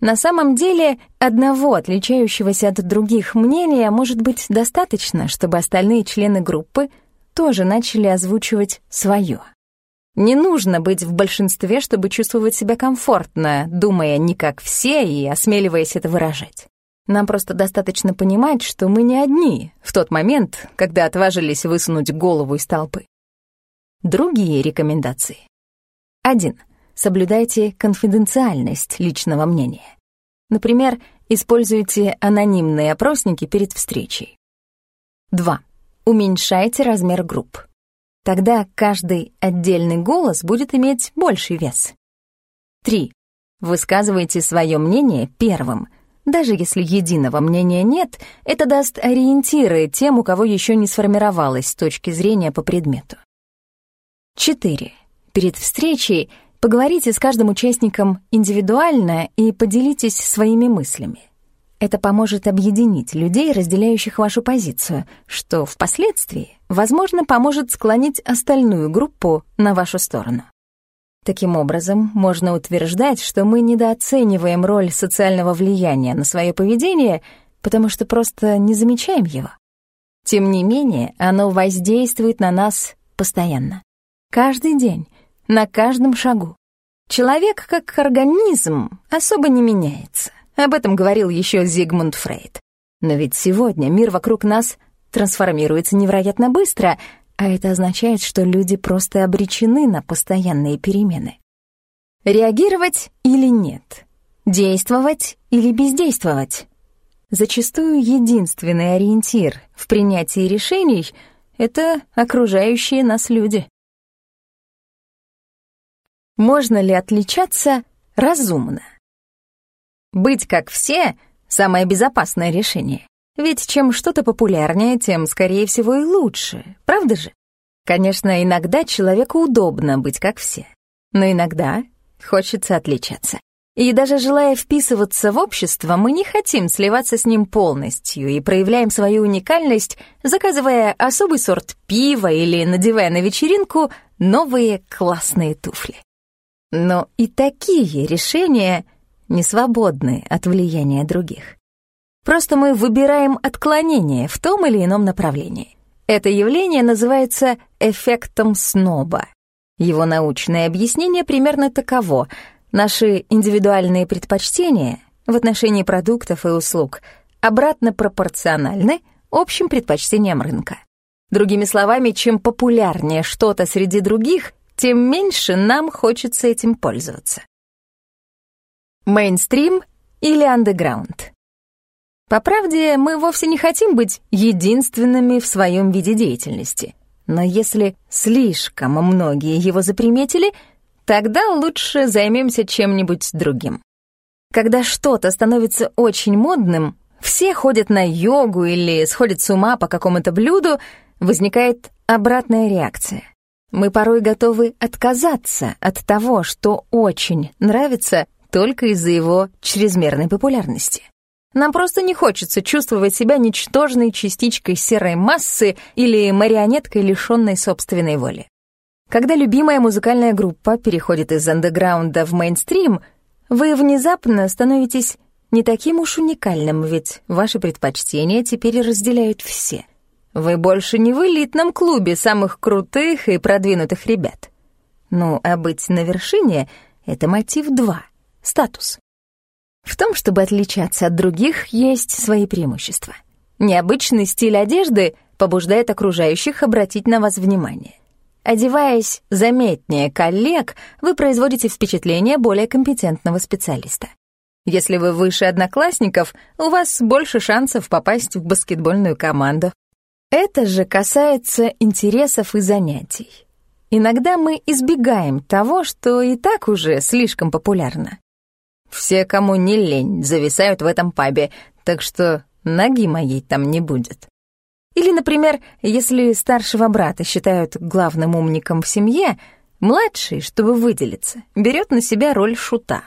На самом деле, одного отличающегося от других мнения может быть достаточно, чтобы остальные члены группы тоже начали озвучивать свое. Не нужно быть в большинстве, чтобы чувствовать себя комфортно, думая не как все и осмеливаясь это выражать. Нам просто достаточно понимать, что мы не одни в тот момент, когда отважились высунуть голову из толпы. Другие рекомендации. 1. Соблюдайте конфиденциальность личного мнения. Например, используйте анонимные опросники перед встречей. 2. Уменьшайте размер групп. Тогда каждый отдельный голос будет иметь больший вес. 3. Высказывайте свое мнение первым. Даже если единого мнения нет, это даст ориентиры тем, у кого еще не сформировалась с точки зрения по предмету. 4. Перед встречей поговорите с каждым участником индивидуально и поделитесь своими мыслями. это поможет объединить людей, разделяющих вашу позицию, что впоследствии, возможно, поможет склонить остальную группу на вашу сторону. Таким образом, можно утверждать, что мы недооцениваем роль социального влияния на свое поведение, потому что просто не замечаем его. Тем не менее, оно воздействует на нас постоянно. Каждый день, на каждом шагу. Человек, как организм, особо не меняется. Об этом говорил еще Зигмунд Фрейд. Но ведь сегодня мир вокруг нас трансформируется невероятно быстро, а это означает, что люди просто обречены на постоянные перемены. Реагировать или нет? Действовать или бездействовать? Зачастую единственный ориентир в принятии решений — это окружающие нас люди. Можно ли отличаться разумно? Быть как все — самое безопасное решение. Ведь чем что-то популярнее, тем, скорее всего, и лучше, правда же? Конечно, иногда человеку удобно быть как все, но иногда хочется отличаться. И даже желая вписываться в общество, мы не хотим сливаться с ним полностью и проявляем свою уникальность, заказывая особый сорт пива или надевая на вечеринку новые классные туфли. Но и такие решения не свободны от влияния других. Просто мы выбираем отклонение в том или ином направлении. Это явление называется эффектом сноба. Его научное объяснение примерно таково. Наши индивидуальные предпочтения в отношении продуктов и услуг обратно пропорциональны общим предпочтениям рынка. Другими словами, чем популярнее что-то среди других, тем меньше нам хочется этим пользоваться. Мейнстрим или андеграунд? По правде, мы вовсе не хотим быть единственными в своем виде деятельности. Но если слишком многие его заприметили, тогда лучше займемся чем-нибудь другим. Когда что-то становится очень модным, все ходят на йогу или сходят с ума по какому-то блюду, возникает обратная реакция. Мы порой готовы отказаться от того, что очень нравится, только из-за его чрезмерной популярности. Нам просто не хочется чувствовать себя ничтожной частичкой серой массы или марионеткой, лишённой собственной воли. Когда любимая музыкальная группа переходит из андеграунда в мейнстрим, вы внезапно становитесь не таким уж уникальным, ведь ваши предпочтения теперь разделяют все. Вы больше не в элитном клубе самых крутых и продвинутых ребят. Ну, а быть на вершине — это мотив два — статус. В том, чтобы отличаться от других, есть свои преимущества. Необычный стиль одежды побуждает окружающих обратить на вас внимание. Одеваясь заметнее коллег, вы производите впечатление более компетентного специалиста. Если вы выше одноклассников, у вас больше шансов попасть в баскетбольную команду. Это же касается интересов и занятий. Иногда мы избегаем того, что и так уже слишком популярно. Все, кому не лень, зависают в этом пабе, так что ноги моей там не будет. Или, например, если старшего брата считают главным умником в семье, младший, чтобы выделиться, берет на себя роль шута.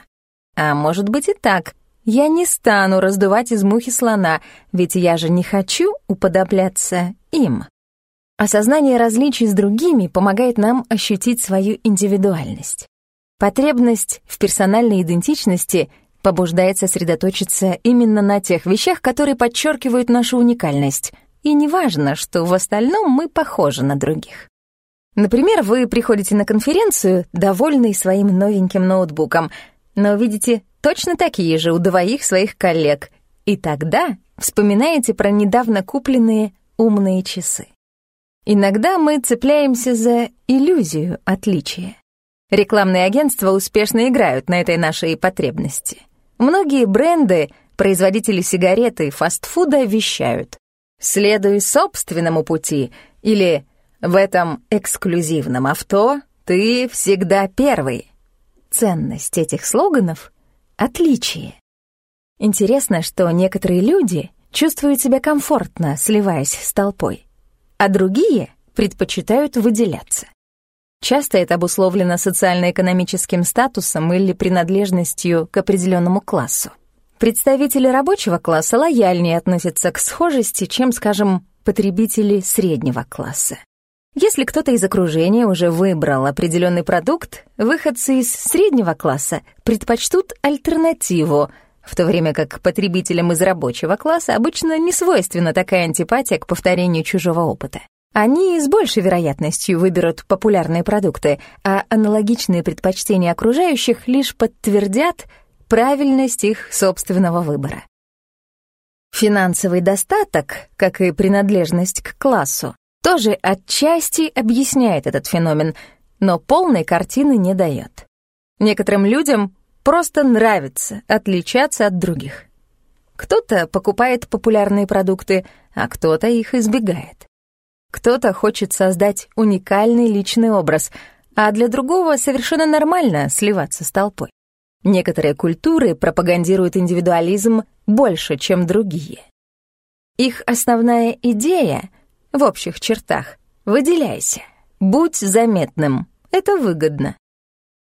А может быть и так. Я не стану раздувать из мухи слона, ведь я же не хочу уподобляться им. Осознание различий с другими помогает нам ощутить свою индивидуальность. Потребность в персональной идентичности побуждает сосредоточиться именно на тех вещах, которые подчеркивают нашу уникальность. И неважно, что в остальном мы похожи на других. Например, вы приходите на конференцию, довольный своим новеньким ноутбуком, но видите точно такие же у двоих своих коллег, и тогда вспоминаете про недавно купленные умные часы. Иногда мы цепляемся за иллюзию отличия. Рекламные агентства успешно играют на этой нашей потребности. Многие бренды, производители сигарет и фастфуда вещают «Следуй собственному пути» или «В этом эксклюзивном авто ты всегда первый». Ценность этих слоганов — отличие. Интересно, что некоторые люди чувствуют себя комфортно, сливаясь с толпой, а другие предпочитают выделяться. Часто это обусловлено социально-экономическим статусом или принадлежностью к определенному классу. Представители рабочего класса лояльнее относятся к схожести, чем, скажем, потребители среднего класса. Если кто-то из окружения уже выбрал определенный продукт, выходцы из среднего класса предпочтут альтернативу, в то время как потребителям из рабочего класса обычно не свойственна такая антипатия к повторению чужого опыта. Они с большей вероятностью выберут популярные продукты, а аналогичные предпочтения окружающих лишь подтвердят правильность их собственного выбора. Финансовый достаток, как и принадлежность к классу, тоже отчасти объясняет этот феномен, но полной картины не дает. Некоторым людям просто нравится отличаться от других. Кто-то покупает популярные продукты, а кто-то их избегает. Кто-то хочет создать уникальный личный образ, а для другого совершенно нормально сливаться с толпой. Некоторые культуры пропагандируют индивидуализм больше, чем другие. Их основная идея в общих чертах — выделяйся, будь заметным, это выгодно.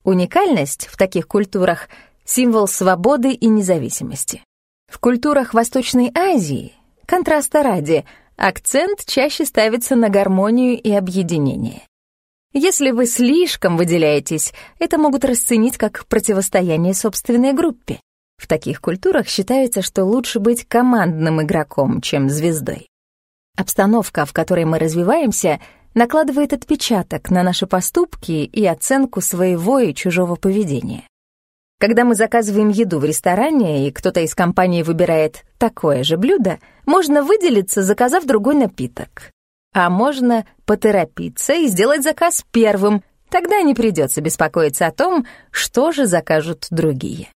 Уникальность в таких культурах — символ свободы и независимости. В культурах Восточной Азии, контраста ради, акцент чаще ставится на гармонию и объединение. Если вы слишком выделяетесь, это могут расценить как противостояние собственной группе. В таких культурах считается, что лучше быть командным игроком, чем звездой. Обстановка, в которой мы развиваемся, накладывает отпечаток на наши поступки и оценку своего и чужого поведения. Когда мы заказываем еду в ресторане, и кто-то из компании выбирает такое же блюдо, можно выделиться, заказав другой напиток. А можно поторопиться и сделать заказ первым, тогда не придется беспокоиться о том, что же закажут другие.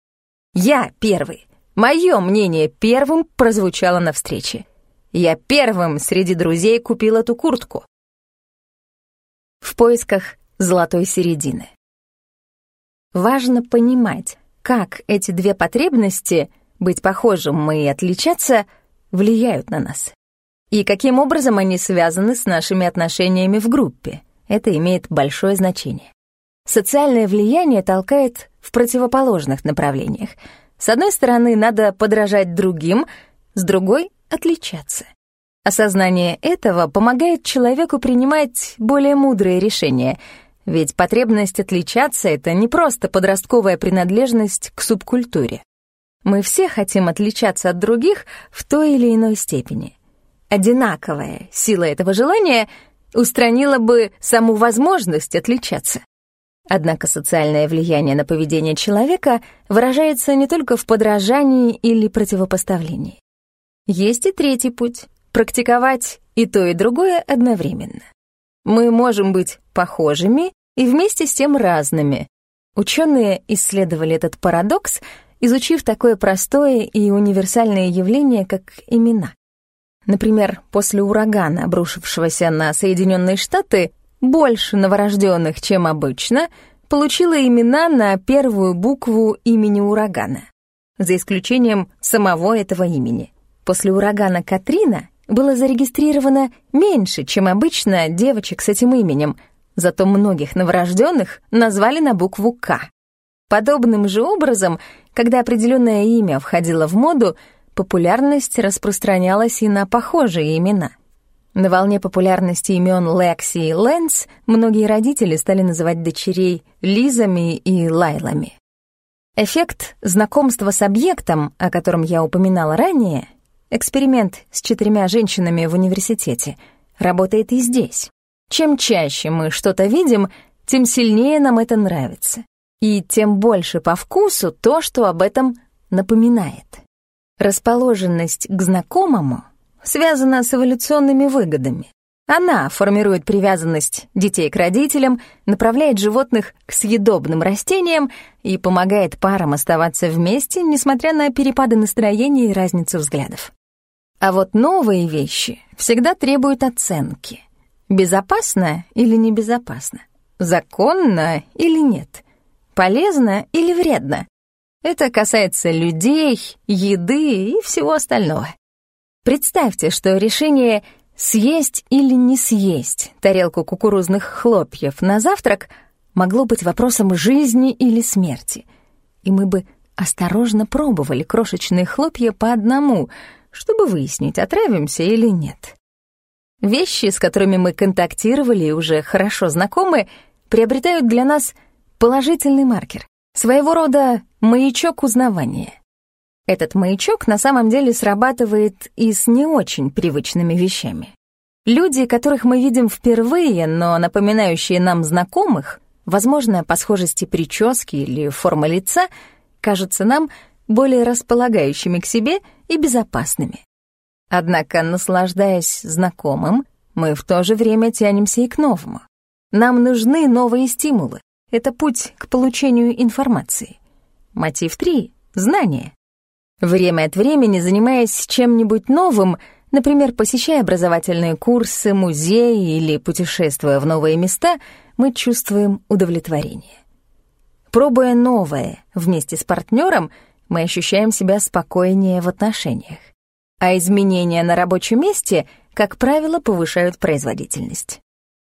Я первый. Мое мнение первым прозвучало на встрече. Я первым среди друзей купил эту куртку. В поисках золотой середины. Важно понимать, как эти две потребности, быть похожим и отличаться, влияют на нас и каким образом они связаны с нашими отношениями в группе. Это имеет большое значение. Социальное влияние толкает в противоположных направлениях. С одной стороны, надо подражать другим, с другой — отличаться. Осознание этого помогает человеку принимать более мудрые решения, ведь потребность отличаться — это не просто подростковая принадлежность к субкультуре. Мы все хотим отличаться от других в той или иной степени одинаковая сила этого желания устранила бы саму возможность отличаться. Однако социальное влияние на поведение человека выражается не только в подражании или противопоставлении. Есть и третий путь — практиковать и то, и другое одновременно. Мы можем быть похожими и вместе с тем разными. Ученые исследовали этот парадокс, изучив такое простое и универсальное явление, как имена. Например, после урагана, обрушившегося на Соединенные Штаты, больше новорожденных, чем обычно, получило имена на первую букву имени урагана, за исключением самого этого имени. После урагана Катрина было зарегистрировано меньше, чем обычно девочек с этим именем, зато многих новорожденных назвали на букву «К». Подобным же образом, когда определенное имя входило в моду, популярность распространялась и на похожие имена. На волне популярности имен Лекси и Лэнс многие родители стали называть дочерей Лизами и Лайлами. Эффект знакомства с объектом, о котором я упоминала ранее, эксперимент с четырьмя женщинами в университете, работает и здесь. Чем чаще мы что-то видим, тем сильнее нам это нравится. И тем больше по вкусу то, что об этом напоминает. Расположенность к знакомому связана с эволюционными выгодами. Она формирует привязанность детей к родителям, направляет животных к съедобным растениям и помогает парам оставаться вместе, несмотря на перепады настроения и разницу взглядов. А вот новые вещи всегда требуют оценки. Безопасно или небезопасно? Законно или нет? Полезно или вредно? Это касается людей, еды и всего остального. Представьте, что решение съесть или не съесть тарелку кукурузных хлопьев на завтрак могло быть вопросом жизни или смерти, и мы бы осторожно пробовали крошечные хлопья по одному, чтобы выяснить, отравимся или нет. Вещи, с которыми мы контактировали и уже хорошо знакомы, приобретают для нас положительный маркер, своего рода маячок узнавания. Этот маячок на самом деле срабатывает и с не очень привычными вещами. Люди, которых мы видим впервые, но напоминающие нам знакомых, возможно, по схожести прически или формы лица, кажутся нам более располагающими к себе и безопасными. Однако, наслаждаясь знакомым, мы в то же время тянемся и к новому. Нам нужны новые стимулы. Это путь к получению информации. Мотив 3 — знание. Время от времени, занимаясь чем-нибудь новым, например, посещая образовательные курсы, музеи или путешествуя в новые места, мы чувствуем удовлетворение. Пробуя новое вместе с партнером, мы ощущаем себя спокойнее в отношениях. А изменения на рабочем месте, как правило, повышают производительность.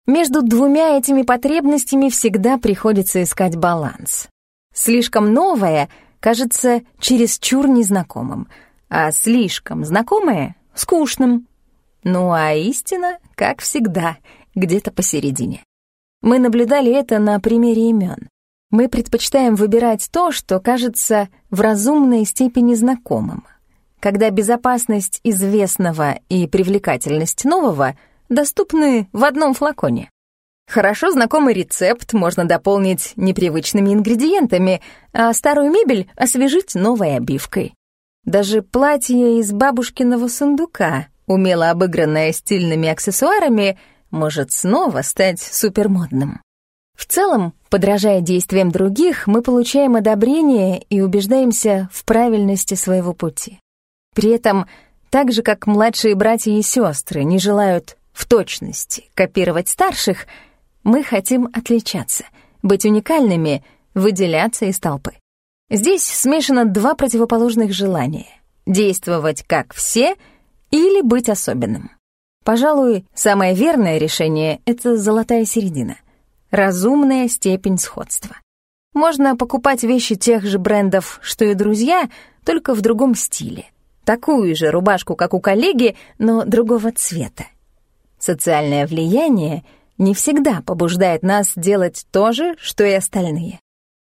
Между двумя этими потребностями всегда приходится искать баланс. Слишком новое кажется чересчур незнакомым, а слишком знакомое — скучным. Ну а истина, как всегда, где-то посередине. Мы наблюдали это на примере имен. Мы предпочитаем выбирать то, что кажется в разумной степени знакомым, когда безопасность известного и привлекательность нового — доступны в одном флаконе. Хорошо знакомый рецепт можно дополнить непривычными ингредиентами, а старую мебель освежить новой обивкой. Даже платье из бабушкиного сундука, умело обыгранное стильными аксессуарами, может снова стать супермодным. В целом, подражая действиям других, мы получаем одобрение и убеждаемся в правильности своего пути. При этом, так же как младшие братья и сестры не желают в точности копировать старших, мы хотим отличаться, быть уникальными, выделяться из толпы. Здесь смешано два противоположных желания — действовать как все или быть особенным. Пожалуй, самое верное решение — это золотая середина, разумная степень сходства. Можно покупать вещи тех же брендов, что и друзья, только в другом стиле. Такую же рубашку, как у коллеги, но другого цвета. Социальное влияние не всегда побуждает нас делать то же, что и остальные.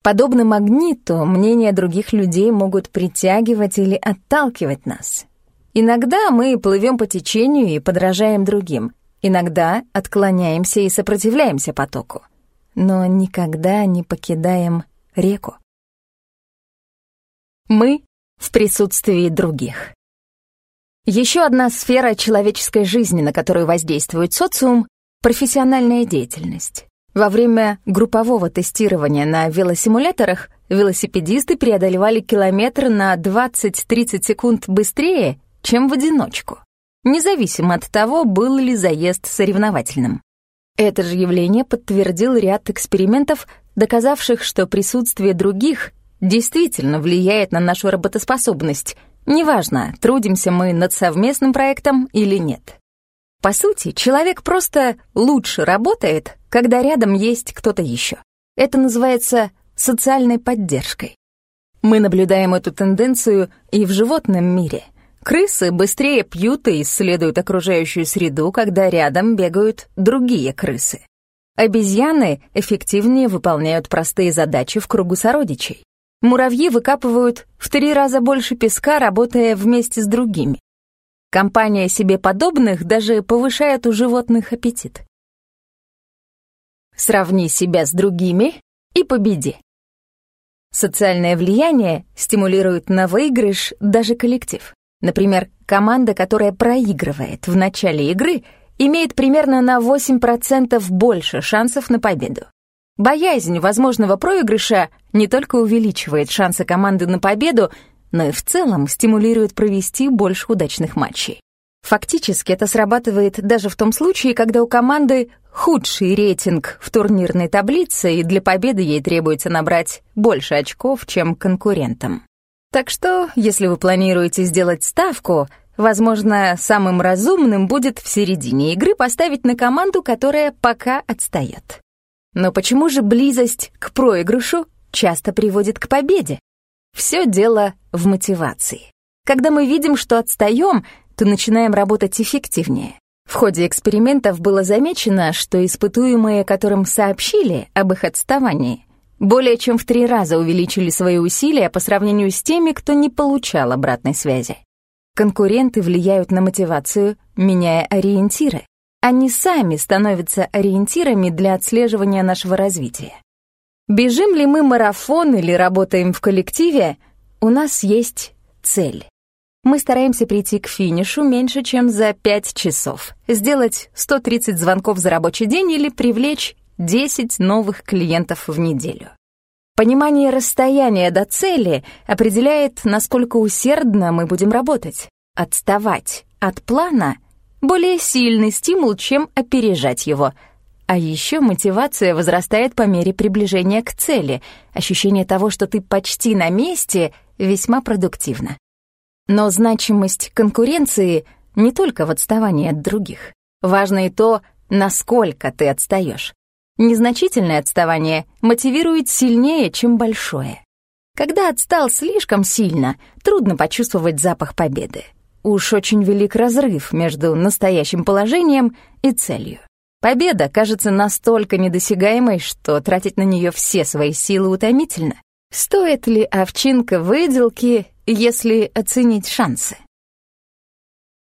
Подобно магниту, мнения других людей могут притягивать или отталкивать нас. Иногда мы плывем по течению и подражаем другим, иногда отклоняемся и сопротивляемся потоку, но никогда не покидаем реку. Мы в присутствии других. Еще одна сфера человеческой жизни, на которую воздействует социум — профессиональная деятельность. Во время группового тестирования на велосимуляторах велосипедисты преодолевали километр на 20-30 секунд быстрее, чем в одиночку, независимо от того, был ли заезд соревновательным. Это же явление подтвердил ряд экспериментов, доказавших, что присутствие других действительно влияет на нашу работоспособность — Неважно, трудимся мы над совместным проектом или нет. По сути, человек просто лучше работает, когда рядом есть кто-то еще. Это называется социальной поддержкой. Мы наблюдаем эту тенденцию и в животном мире. Крысы быстрее пьют и исследуют окружающую среду, когда рядом бегают другие крысы. Обезьяны эффективнее выполняют простые задачи в кругу сородичей. Муравьи выкапывают в три раза больше песка, работая вместе с другими. Компания себе подобных даже повышает у животных аппетит. Сравни себя с другими и победи. Социальное влияние стимулирует на выигрыш даже коллектив. Например, команда, которая проигрывает в начале игры, имеет примерно на 8% больше шансов на победу. Боязнь возможного проигрыша не только увеличивает шансы команды на победу, но и в целом стимулирует провести больше удачных матчей. Фактически это срабатывает даже в том случае, когда у команды худший рейтинг в турнирной таблице, и для победы ей требуется набрать больше очков, чем конкурентам. Так что, если вы планируете сделать ставку, возможно, самым разумным будет в середине игры поставить на команду, которая пока отстает. Но почему же близость к проигрышу часто приводит к победе? Все дело в мотивации. Когда мы видим, что отстаем, то начинаем работать эффективнее. В ходе экспериментов было замечено, что испытуемые, которым сообщили об их отставании, более чем в три раза увеличили свои усилия по сравнению с теми, кто не получал обратной связи. Конкуренты влияют на мотивацию, меняя ориентиры. Они сами становятся ориентирами для отслеживания нашего развития. Бежим ли мы марафон или работаем в коллективе, у нас есть цель. Мы стараемся прийти к финишу меньше, чем за 5 часов, сделать 130 звонков за рабочий день или привлечь 10 новых клиентов в неделю. Понимание расстояния до цели определяет, насколько усердно мы будем работать. Отставать от плана — более сильный стимул, чем опережать его. А еще мотивация возрастает по мере приближения к цели. Ощущение того, что ты почти на месте, весьма продуктивно. Но значимость конкуренции не только в отставании от других. Важно и то, насколько ты отстаешь. Незначительное отставание мотивирует сильнее, чем большое. Когда отстал слишком сильно, трудно почувствовать запах победы. Уж очень велик разрыв между настоящим положением и целью. Победа кажется настолько недосягаемой, что тратить на нее все свои силы утомительно. Стоит ли овчинка выделки если оценить шансы.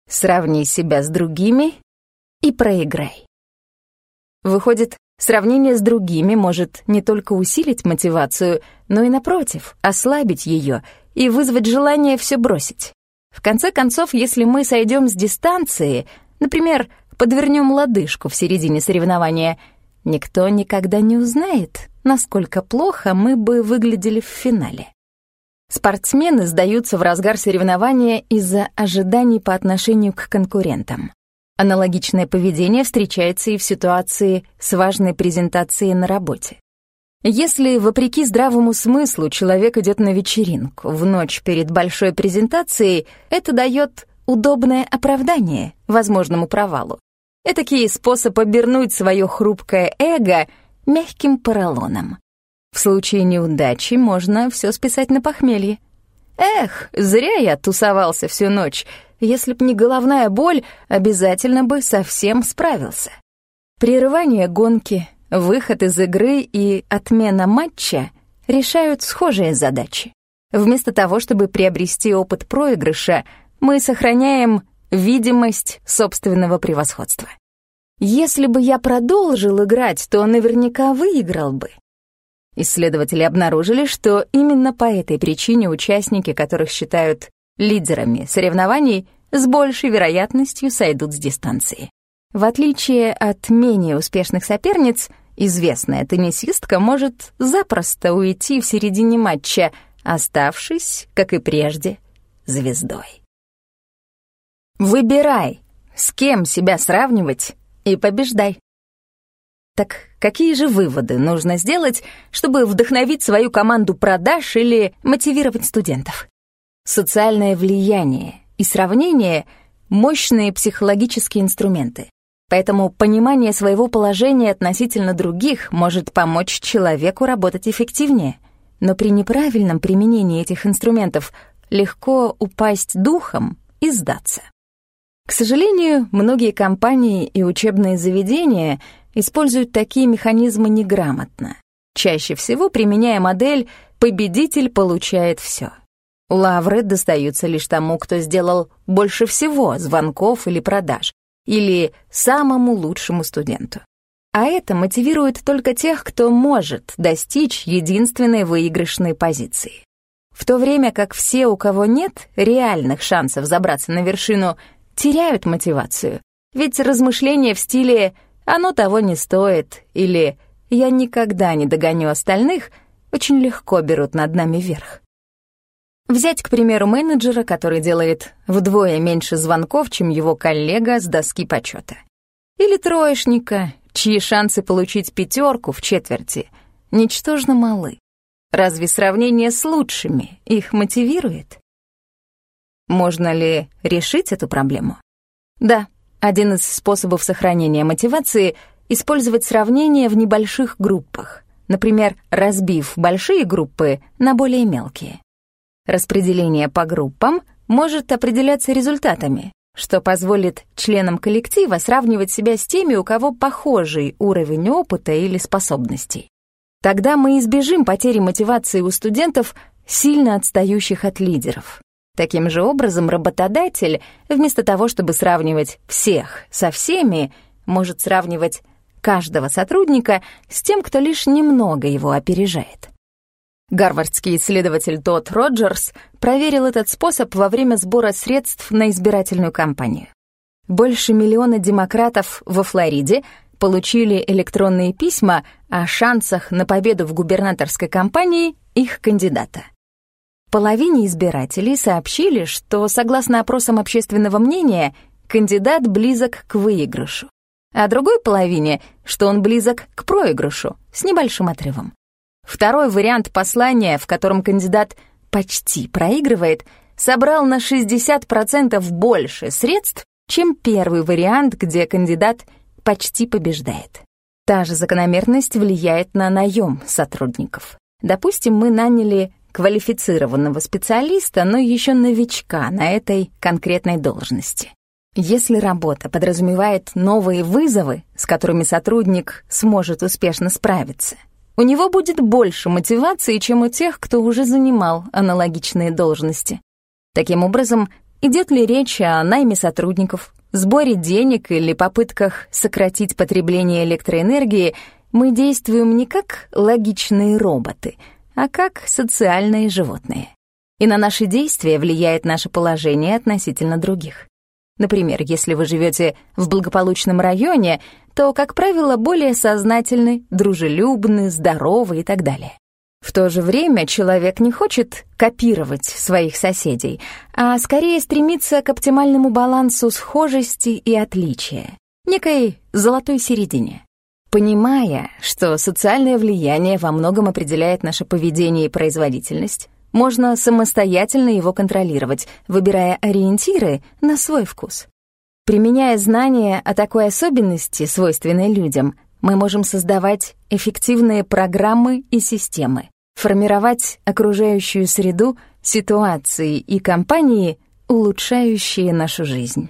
Сравни себя с другими и проиграй. Выходит, сравнение с другими может не только усилить мотивацию, но и, напротив, ослабить ее и вызвать желание все бросить. В конце концов, если мы сойдем с дистанции, например, подвернем лодыжку в середине соревнования, никто никогда не узнает, насколько плохо мы бы выглядели в финале. Спортсмены сдаются в разгар соревнования из-за ожиданий по отношению к конкурентам. Аналогичное поведение встречается и в ситуации с важной презентацией на работе. Если, вопреки здравому смыслу, человек идет на вечеринку в ночь перед большой презентацией, это дает удобное оправдание возможному провалу. Этакий способ обернуть свое хрупкое эго мягким поролоном. В случае неудачи можно все списать на похмелье. Эх, зря я тусовался всю ночь. Если б не головная боль, обязательно бы совсем справился. Прерывание гонки, выход из игры и отмена матча решают схожие задачи. Вместо того, чтобы приобрести опыт проигрыша, мы сохраняем видимость собственного превосходства. Если бы я продолжил играть, то наверняка выиграл бы. Исследователи обнаружили, что именно по этой причине участники, которых считают лидерами соревнований, с большей вероятностью сойдут с дистанции. В отличие от менее успешных соперниц, известная теннисистка может запросто уйти в середине матча, оставшись, как и прежде, звездой. Выбирай, с кем себя сравнивать, и побеждай. Так какие же выводы нужно сделать, чтобы вдохновить свою команду продаж или мотивировать студентов? Социальное влияние и сравнение — мощные психологические инструменты. Поэтому понимание своего положения относительно других может помочь человеку работать эффективнее. Но при неправильном применении этих инструментов легко упасть духом и сдаться. К сожалению, многие компании и учебные заведения — используют такие механизмы неграмотно, чаще всего применяя модель «победитель получает все». Лавры достаются лишь тому, кто сделал больше всего звонков или продаж, или самому лучшему студенту. А это мотивирует только тех, кто может достичь единственной выигрышной позиции. В то время как все, у кого нет реальных шансов забраться на вершину, теряют мотивацию. Ведь размышления в стиле оно того не стоит, или я никогда не догоню остальных, очень легко берут над нами верх. Взять, к примеру, менеджера, который делает вдвое меньше звонков, чем его коллега с доски почета. Или троечника, чьи шансы получить пятерку в четверти ничтожно малы. Разве сравнение с лучшими их мотивирует? Можно ли решить эту проблему? Да, один из способов сохранения мотивации — использовать сравнение в небольших группах, например, разбив большие группы на более мелкие. Распределение по группам может определяться результатами, что позволит членам коллектива сравнивать себя с теми, у кого похожий уровень опыта или способностей. Тогда мы избежим потери мотивации у студентов, сильно отстающих от лидеров. Таким же образом, работодатель, вместо того, чтобы сравнивать всех со всеми, может сравнивать каждого сотрудника с тем, кто лишь немного его опережает. Гарвардский исследователь Тодд Роджерс проверил этот способ во время сбора средств на избирательную кампанию. Больше миллиона демократов во Флориде получили электронные письма о шансах на победу в губернаторской кампании их кандидата. Половине избирателей сообщили, что, согласно опросам общественного мнения, кандидат близок к выигрышу, а другой половине, что он близок к проигрышу с небольшим отрывом. Второй вариант послания, в котором кандидат почти проигрывает, собрал на 60% больше средств, чем первый вариант, где кандидат почти побеждает. Та же закономерность влияет на наем сотрудников. Допустим, мы наняли квалифицированного специалиста, но еще новичка на этой конкретной должности. Если работа подразумевает новые вызовы, с которыми сотрудник сможет успешно справиться, у него будет больше мотивации, чем у тех, кто уже занимал аналогичные должности. Таким образом, идет ли речь о найме сотрудников, сборе денег или попытках сократить потребление электроэнергии, мы действуем не как логичные роботы, а как социальные животные. И на наши действия влияет наше положение относительно других. Например, если вы живете в благополучном районе, то, как правило, более сознательны, дружелюбны, здоровы и так далее. В то же время человек не хочет копировать своих соседей, а скорее стремится к оптимальному балансу схожести и отличия, некой золотой середине. Понимая, что социальное влияние во многом определяет наше поведение и производительность, можно самостоятельно его контролировать, выбирая ориентиры на свой вкус. Применяя знания о такой особенности, свойственной людям, мы можем создавать эффективные программы и системы, формировать окружающую среду, ситуации и компании, улучшающие нашу жизнь.